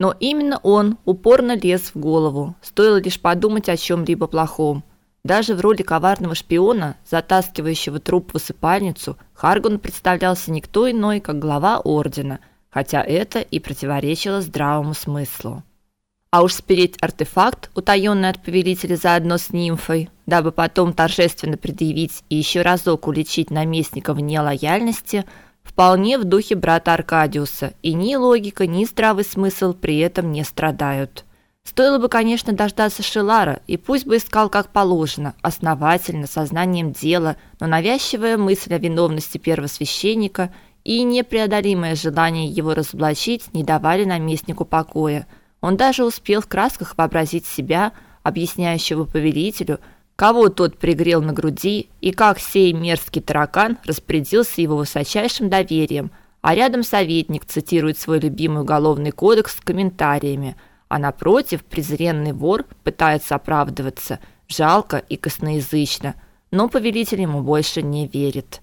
Но именно он упорно лез в голову, стоило лишь подумать о чем либо плохом. Даже в роли коварного шпиона, затаскивающего труп в высыпальницу, Харгун представлялся никто иной, как глава ордена, хотя это и противоречило здравому смыслу. А уж спереть артефакт, утаённый от повелителя заодно с нимфой, дабы потом торжественно предъявить и еще разок уличить наместника в нелояльности, вполне в духе брата Аркадиуса, и ни логика, ни здравый смысл при этом не страдают. Стоило бы, конечно, дождаться Шелара, и пусть бы искал как положено, основательно, сознанием дела, но навязчивая мысль о виновности первосвященника и непреодолимое желание его разоблачить не давали наместнику покоя – он даже успел в красках вообразить себя, объясняющего повелителю, кого тот пригрел на груди и как сей мерзкий таракан распорядился его высочайшим доверием, а рядом советник цитирует свой любимый уголовный кодекс с комментариями, а напротив презренный вор пытается оправдываться, жалко и косноязычно, но повелитель ему больше не верит.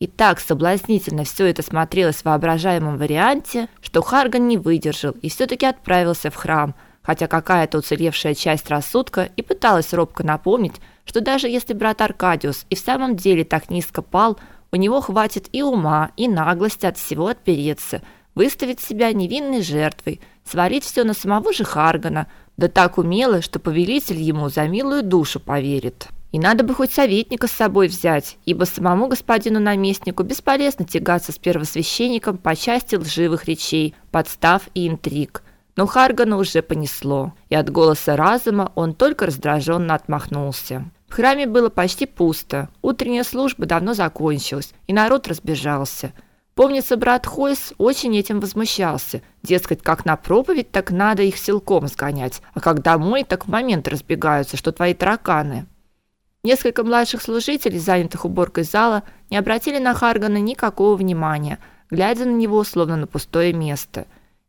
И так соблазнительно все это смотрелось в воображаемом варианте, что Харган не выдержал и все таки отправился в храм, хотя какая-то уцелевшая часть рассудка и пыталась робко напомнить, что даже если брат Аркадиус и в самом деле так низко пал, у него хватит и ума, и наглости от всего отпереться, выставить себя невинной жертвой, сварить все на самого же Харгана, да так умело, что повелитель ему за милую душу поверит. И надо бы хоть советника с собой взять, ибо самому господину наместнику бесполезно тягаться с первосвященником по части лживых речей, подстав и интриг. Но Харгана уже понесло, и от голоса разума он только раздраженно отмахнулся. В храме было почти пусто. Утренняя служба давно закончилась, и народ разбежался. Помнится, брат Хойс очень этим возмущался. Дескать, как на проповедь, так надо их силком сгонять, а как домой, так в момент разбегаются, что твои тараканы. Несколько младших служителей, занятых уборкой зала, не обратили на Харгана никакого внимания, глядя на него словно на пустое место.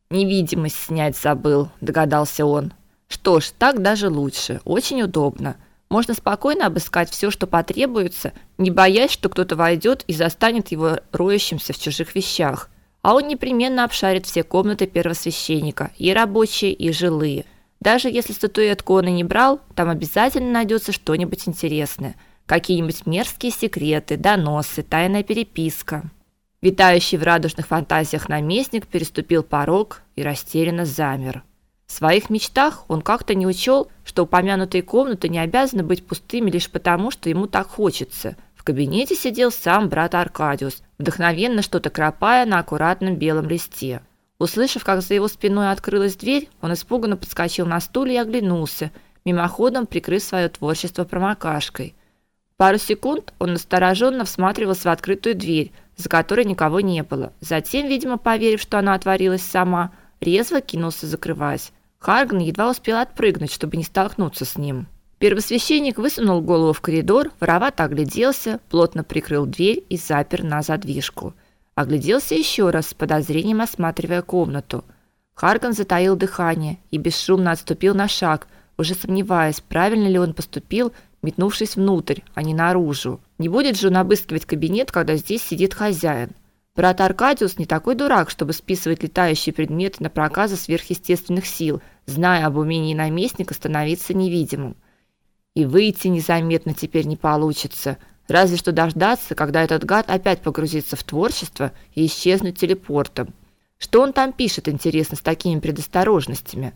Невидимость снять забыл, догадался он. Что ж, так даже лучше, очень удобно. Можно спокойно обыскать все, что потребуется, не боясь, что кто-то войдет и застанет его роющимся в чужих вещах. А он непременно обшарит все комнаты первосвященника, и рабочие, и жилые. Даже если статуэтку он и не брал, там обязательно найдется что-нибудь интересное, какие-нибудь мерзкие секреты, доносы, тайная переписка. Витающий в радужных фантазиях наместник переступил порог и растерянно замер. В своих мечтах он как-то не учел, что упомянутые комнаты не обязаны быть пустыми лишь потому, что ему так хочется. В кабинете сидел сам брат Аркадиус, вдохновенно что-то кропая на аккуратном белом листе. Услышав, как за его спиной открылась дверь, он испуганно подскочил на стуле и оглянулся, мимоходом прикрыв свое творчество промокашкой. Пару секунд он настороженно всматривался в открытую дверь, за которой никого не было. Затем, видимо, поверив, что она отворилась сама, резво кинулся закрывать. Харган едва успел отпрыгнуть, чтобы не столкнуться с ним. Первосвященник высунул голову в коридор, воровато огляделся, плотно прикрыл дверь и запер на задвижку – Огляделся еще раз, с подозрением осматривая комнату. Харган затаил дыхание и бесшумно отступил на шаг, уже сомневаясь, правильно ли он поступил, метнувшись внутрь, а не наружу. Не будет же он обыскивать кабинет, когда здесь сидит хозяин. Брат Аркадиус не такой дурак, чтобы списывать летающие предметы на проказы сверхъестественных сил, зная об умении наместника становиться невидимым. И выйти незаметно теперь не получится – Разве что дождаться, когда этот гад опять погрузится в творчество и исчезнуть телепортом. Что он там пишет, интересно, с такими предосторожностями?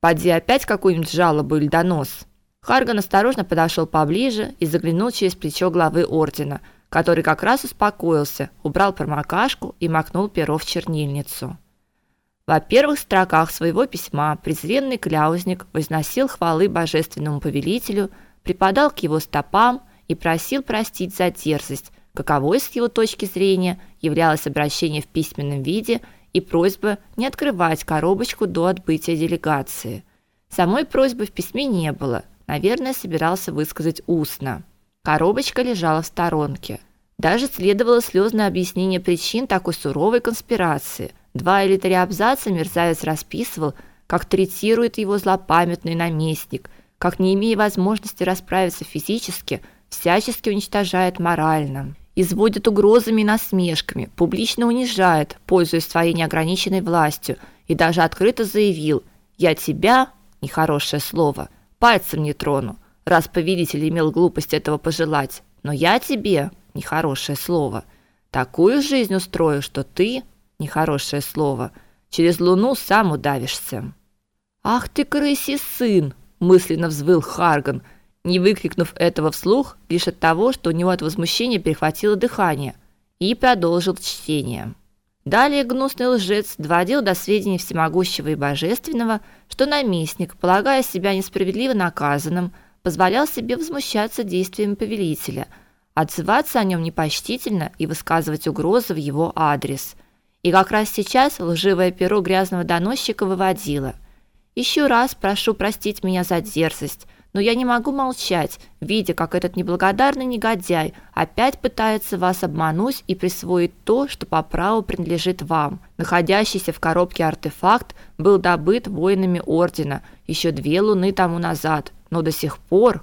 Поди опять какую-нибудь жалобу или донос. Харган осторожно подошел поближе и заглянул через плечо главы ордена, который как раз успокоился, убрал промокашку и макнул перо в чернильницу. Во первых строках своего письма презренный кляузник возносил хвалы божественному повелителю, припадал к его стопам и просил простить за дерзость, каковой с его точки зрения являлось обращение в письменном виде и просьба не открывать коробочку до отбытия делегации. Самой просьбы в письме не было, наверное, собирался высказать устно. Коробочка лежала в сторонке. Даже следовало слезное объяснение причин такой суровой конспирации. Два или три абзаца мерзавец расписывал, как третирует его злопамятный наместник, как не имея возможности расправиться физически, всячески уничтожает морально. изводит угрозами и насмешками, публично унижает, пользуясь своей неограниченной властью, и даже открыто заявил: "Я тебя, нехорошее слово, пальцем не трону, раз повелитель имел глупость этого пожелать, но я тебе, нехорошее слово, такую жизнь устрою, что ты, нехорошее слово, через луну сам удавишься". Ах ты крысий сын, мысленно взвыл Харган не выкрикнув этого вслух, лишь от того, что у него от возмущения перехватило дыхание, и продолжил чтение. Далее гнусный лжец доводил до сведения всемогущего и божественного, что наместник, полагая себя несправедливо наказанным, позволял себе возмущаться действиями повелителя, отзываться о нем непочтительно и высказывать угрозы в его адрес. И как раз сейчас лживое перо грязного доносчика выводило: «Еще раз прошу простить меня за дерзость но я не могу молчать, видя, как этот неблагодарный негодяй опять пытается вас обмануть и присвоить то, что по праву принадлежит вам. Находящийся в коробке артефакт был добыт воинами ордена еще две луны тому назад, но до сих пор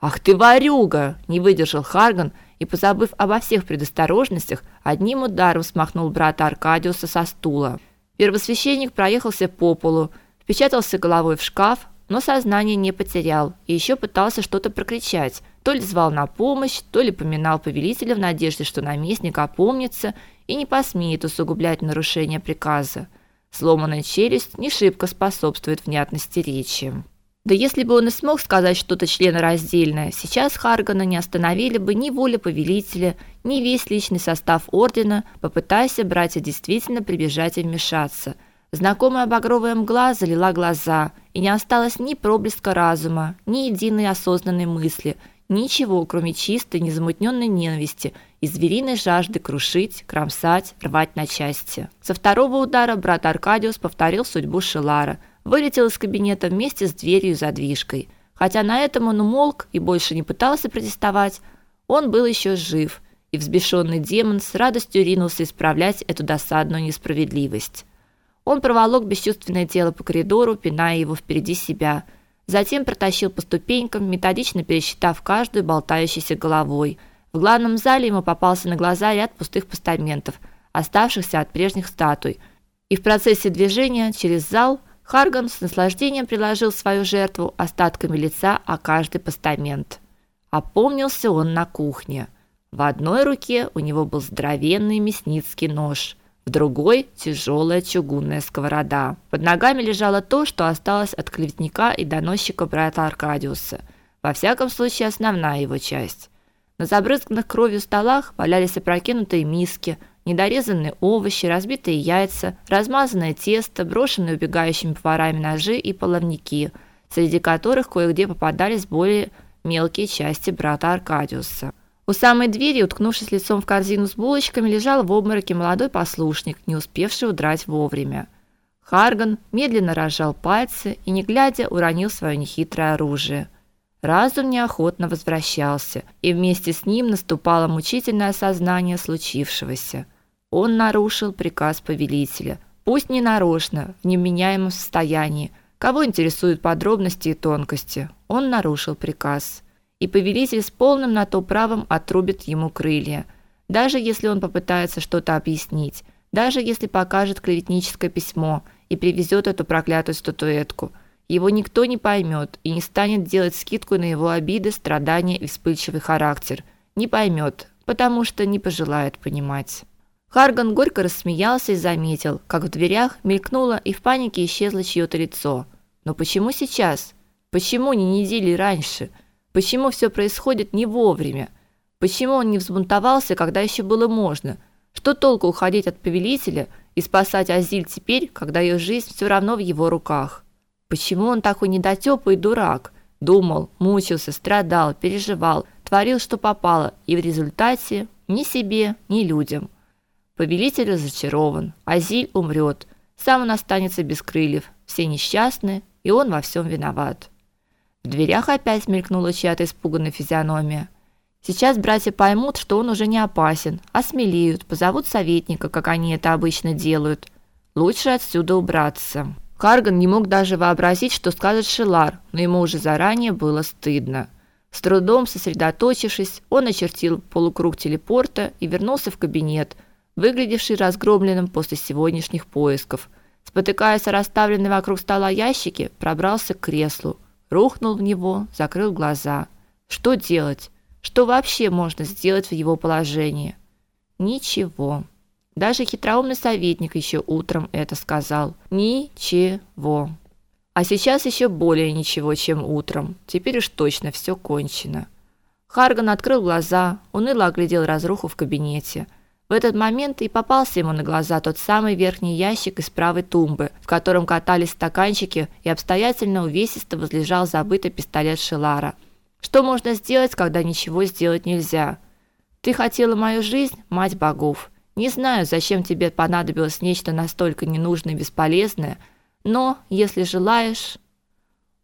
Ах ты ворюга, не выдержал Харган и, позабыв обо всех предосторожностях, одним ударом смахнул брата Аркадиуса со стула. Первосвященник проехался по полу, впечатался головой в шкаф, но сознание не потерял и еще пытался что-то прокричать. То ли звал на помощь, то ли поминал повелителя в надежде, что наместник опомнится и не посмеет усугублять нарушение приказа. Сломанная челюсть не шибко способствует внятности речи. Да если бы он и смог сказать что-то членораздельное, сейчас Харгана не остановили бы ни воля повелителя, ни весь личный состав ордена, попытаясь братья действительно прибежать и вмешаться – Знакомая багровая мгла залила глаза, и не осталось ни проблеска разума, ни единой осознанной мысли, ничего, кроме чистой, незамутненной ненависти и звериной жажды крушить, кромсать, рвать на части. Со второго удара брат Аркадиус повторил судьбу Шелара, вылетел из кабинета вместе с дверью и задвижкой. Хотя на этом он умолк и больше не пытался протестовать, он был еще жив, и взбешенный демон с радостью ринулся исправлять эту досадную несправедливость. Он проволок бесчувственное тело по коридору, пиная его впереди себя. Затем протащил по ступенькам, методично пересчитав каждую болтающейся головой. В главном зале ему попался на глаза ряд пустых постаментов, оставшихся от прежних статуй. И в процессе движения через зал Харган с наслаждением приложил свою жертву остатками лица о каждый постамент. Опомнился он на кухне. В одной руке у него был здоровенный мясницкий нож – в другой тяжелая чугунная сковорода. Под ногами лежало то, что осталось от клеветника и доносчика брата Аркадиуса. Во всяком случае, основная его часть. На забрызганных кровью столах валялись опрокинутые миски, недорезанные овощи, разбитые яйца, размазанное тесто, брошенные убегающими поварами ножи и половники, среди которых кое-где попадались более мелкие части брата Аркадиуса. У самой двери, уткнувшись лицом в корзину с булочками, лежал в обмороке молодой послушник, не успевший удрать вовремя. Харган медленно разжал пальцы и, не глядя, уронил свое нехитрое оружие. Разум неохотно возвращался, и вместе с ним наступало мучительное осознание случившегося. Он нарушил приказ повелителя, пусть не нарочно, в неменяемом состоянии. Кого интересуют подробности и тонкости? Он нарушил приказ и повелитель с полным на то правом отрубит ему крылья, даже если он попытается что-то объяснить, даже если покажет клеветническое письмо и привезет эту проклятую статуэтку. Его никто не поймет и не станет делать скидку на его обиды, страдания и вспыльчивый характер. Не поймет, потому что не пожелает понимать. Харган горько рассмеялся и заметил, как в дверях мелькнуло и в панике исчезло чьё-то лицо. Но почему сейчас? Почему не недели раньше? Почему все происходит не вовремя? Почему он не взбунтовался, когда еще было можно? Что толку уходить от повелителя и спасать Азиль теперь, когда ее жизнь все равно в его руках? Почему он такой недотёпый дурак? Думал, мучился, страдал, переживал, творил, что попало, и в результате ни себе, ни людям. Повелитель разочарован, Азиль умрет, сам он останется без крыльев, все несчастны, и он во всем виноват. В дверях опять мелькнула чья-то испуганная физиономия. Сейчас братья поймут, что он уже не опасен, осмелеют, позовут советника, как они это обычно делают. Лучше отсюда убраться. Карган не мог даже вообразить, что скажет Шилар, но ему уже заранее было стыдно. С трудом сосредоточившись, он очертил полукруг телепорта и вернулся в кабинет, выглядевший разгромленным после сегодняшних поисков. Спотыкаясь о расставленные вокруг стола ящики, пробрался к креслу, рухнул в него, закрыл глаза. Что делать? Что вообще можно сделать в его положении? Ничего. Даже хитроумный советник еще утром это сказал. Ничего. А сейчас еще более ничего, чем утром. Теперь уж точно все кончено. Харган открыл глаза, уныло оглядел разруху в кабинете. В этот момент и попался ему на глаза тот самый верхний ящик из правой тумбы, в котором катались стаканчики, и обстоятельно увесисто возлежал забытый пистолет Шелара. Что можно сделать, когда ничего сделать нельзя? Ты хотела мою жизнь, мать богов. Не знаю, зачем тебе понадобилось нечто настолько ненужное и бесполезное, но если желаешь,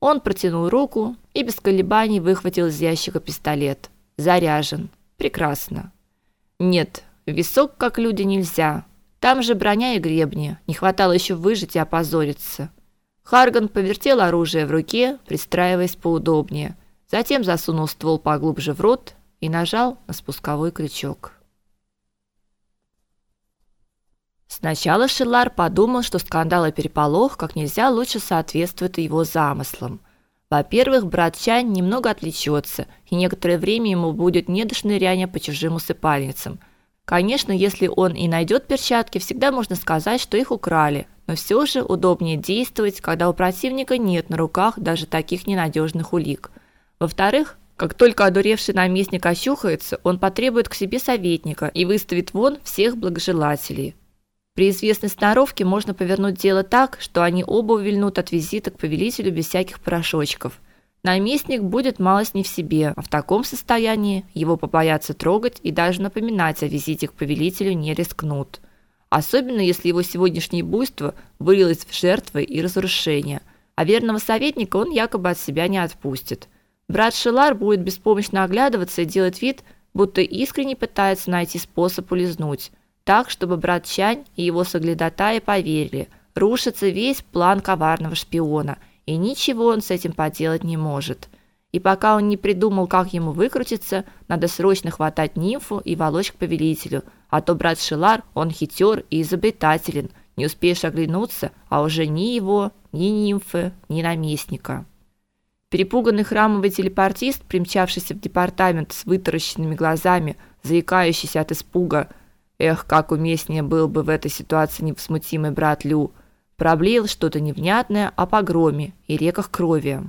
он протянул руку и без колебаний выхватил из ящика пистолет. Заряжен. Прекрасно. Нет, в висок, как люди, нельзя. Там же броня и гребни. Не хватало еще выжить и опозориться. Харган повертел оружие в руке, пристраиваясь поудобнее. Затем засунул ствол поглубже в рот и нажал на спусковой крючок. Сначала Шиллар подумал, что скандал и переполох как нельзя лучше соответствуют его замыслам. Во-первых, брат Чань немного отвлечется, и некоторое время ему будет не до шныряния по чужим усыпальницам – Конечно, если он и найдет перчатки, всегда можно сказать, что их украли, но все же удобнее действовать, когда у противника нет на руках даже таких ненадежных улик. Во-вторых, как только одуревший наместник ощухается, он потребует к себе советника и выставит вон всех благожелателей. При известной сноровке можно повернуть дело так, что они оба увильнут от визита к повелителю без всяких порошочков – Наместник будет малость не в себе, а в таком состоянии его побоятся трогать и даже напоминать о визите к повелителю не рискнут. Особенно если его сегодняшнее буйство вылилось в жертвы и разрушения, а верного советника он якобы от себя не отпустит. Брат Шелар будет беспомощно оглядываться и делать вид, будто искренне пытается найти способ улизнуть, так, чтобы брат Чань и его соглядатаи поверили, рушится весь план коварного шпиона – и ничего он с этим поделать не может. И пока он не придумал, как ему выкрутиться, надо срочно хватать нимфу и волочь к повелителю, а то брат Шилар, он хитер и изобретателен, не успеешь оглянуться, а уже ни его, ни нимфы, ни наместника. Перепуганный храмовый телепортист, примчавшийся в департамент с вытаращенными глазами, заикающийся от испуга, эх, как уместнее был бы в этой ситуации невозмутимый брат Лю, проблеял что-то невнятное о погроме и реках крови.